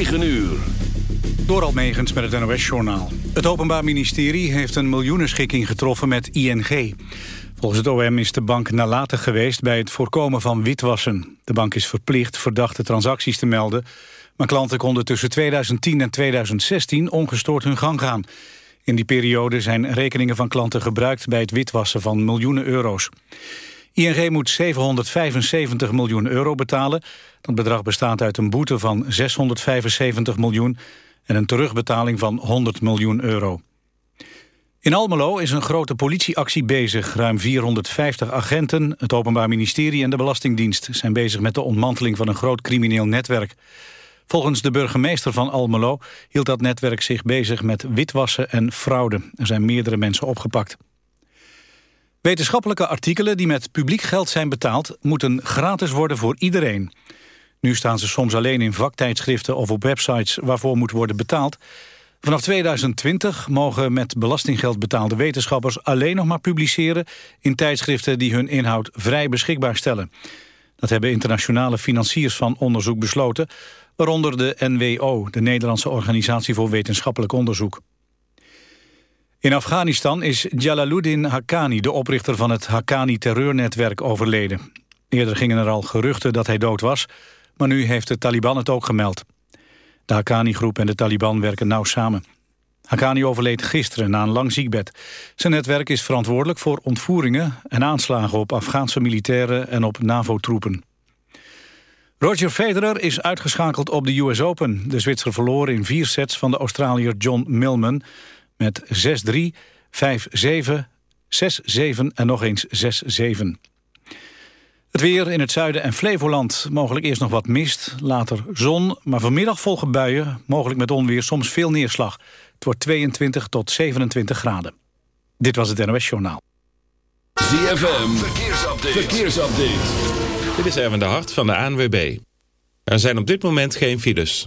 9 uur. Door Almegens met het NOS-journaal. Het Openbaar Ministerie heeft een miljoenenschikking getroffen met ING. Volgens het OM is de bank nalatig geweest bij het voorkomen van witwassen. De bank is verplicht verdachte transacties te melden... maar klanten konden tussen 2010 en 2016 ongestoord hun gang gaan. In die periode zijn rekeningen van klanten gebruikt... bij het witwassen van miljoenen euro's. ING moet 775 miljoen euro betalen. Dat bedrag bestaat uit een boete van 675 miljoen... en een terugbetaling van 100 miljoen euro. In Almelo is een grote politieactie bezig. Ruim 450 agenten, het Openbaar Ministerie en de Belastingdienst... zijn bezig met de ontmanteling van een groot crimineel netwerk. Volgens de burgemeester van Almelo hield dat netwerk zich bezig met witwassen en fraude. Er zijn meerdere mensen opgepakt. Wetenschappelijke artikelen die met publiek geld zijn betaald... moeten gratis worden voor iedereen. Nu staan ze soms alleen in vaktijdschriften of op websites... waarvoor moet worden betaald. Vanaf 2020 mogen met belastinggeld betaalde wetenschappers... alleen nog maar publiceren in tijdschriften die hun inhoud vrij beschikbaar stellen. Dat hebben internationale financiers van onderzoek besloten... waaronder de NWO, de Nederlandse Organisatie voor Wetenschappelijk Onderzoek. In Afghanistan is Jalaluddin Haqqani, de oprichter van het Haqqani-terreurnetwerk, overleden. Eerder gingen er al geruchten dat hij dood was, maar nu heeft de Taliban het ook gemeld. De Haqqani-groep en de Taliban werken nauw samen. Haqqani overleed gisteren na een lang ziekbed. Zijn netwerk is verantwoordelijk voor ontvoeringen en aanslagen op Afghaanse militairen en op NAVO-troepen. Roger Federer is uitgeschakeld op de US Open. De Zwitser verloor in vier sets van de Australiër John Millman met 6-3, 5-7, 6-7 en nog eens 6-7. Het weer in het zuiden en Flevoland. Mogelijk eerst nog wat mist, later zon. Maar vanmiddag volgen buien, mogelijk met onweer, soms veel neerslag. Het wordt 22 tot 27 graden. Dit was het NOS Journaal. ZFM, verkeersupdate. verkeersupdate. Dit is Erwin de Hart van de ANWB. Er zijn op dit moment geen files.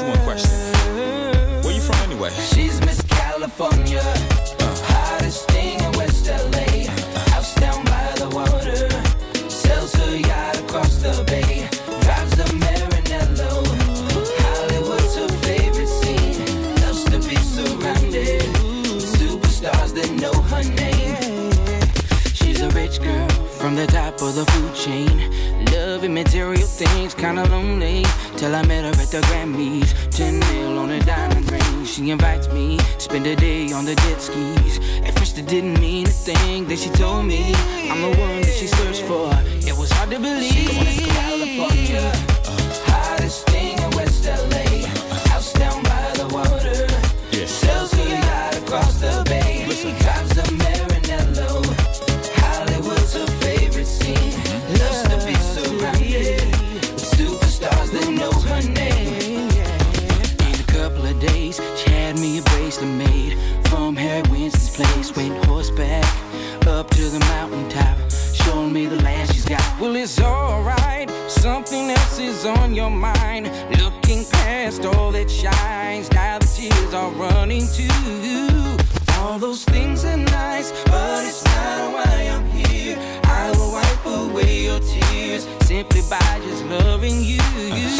you one question. Where you from anyway? She's Miss California, uh. hottest thing in West LA. House down by the water, sells her yacht across the bay. Drives the Maranello. Hollywood's her favorite scene. Loves to be surrounded superstars that know her name. She's a rich girl from the top of the food chain. Material things, kinda lonely. Till I met her at the Grammys. 10 mil on a diamond ring. She invites me, spend a day on the jet skis. At first it didn't mean a thing. Then she told me I'm the one that she searched for. It was hard to believe. California, simply by just loving you.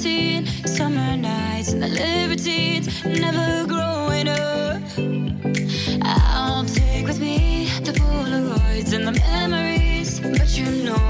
17 summer nights and the libertines never growing up. I'll take with me the Polaroids and the memories, but you know.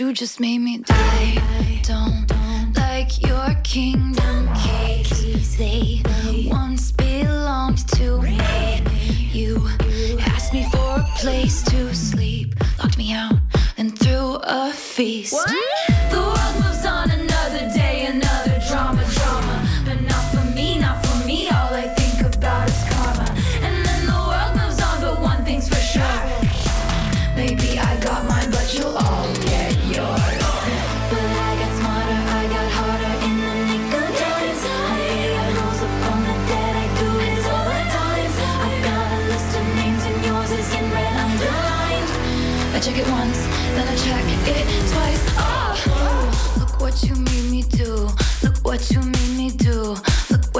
you just made me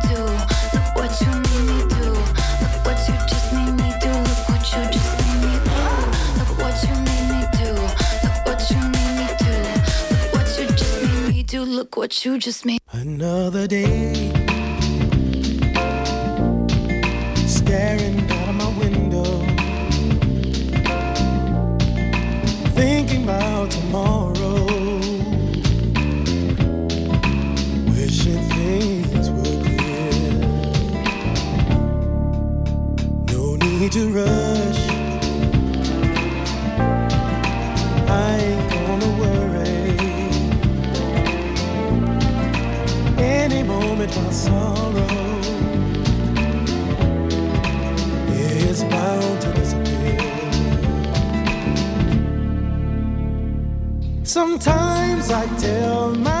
do. Look what you just made. Another day. Staring out of my window. Thinking about tomorrow. Wishing things were clear. No need to rush. Sometimes I tell myself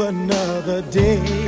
another day.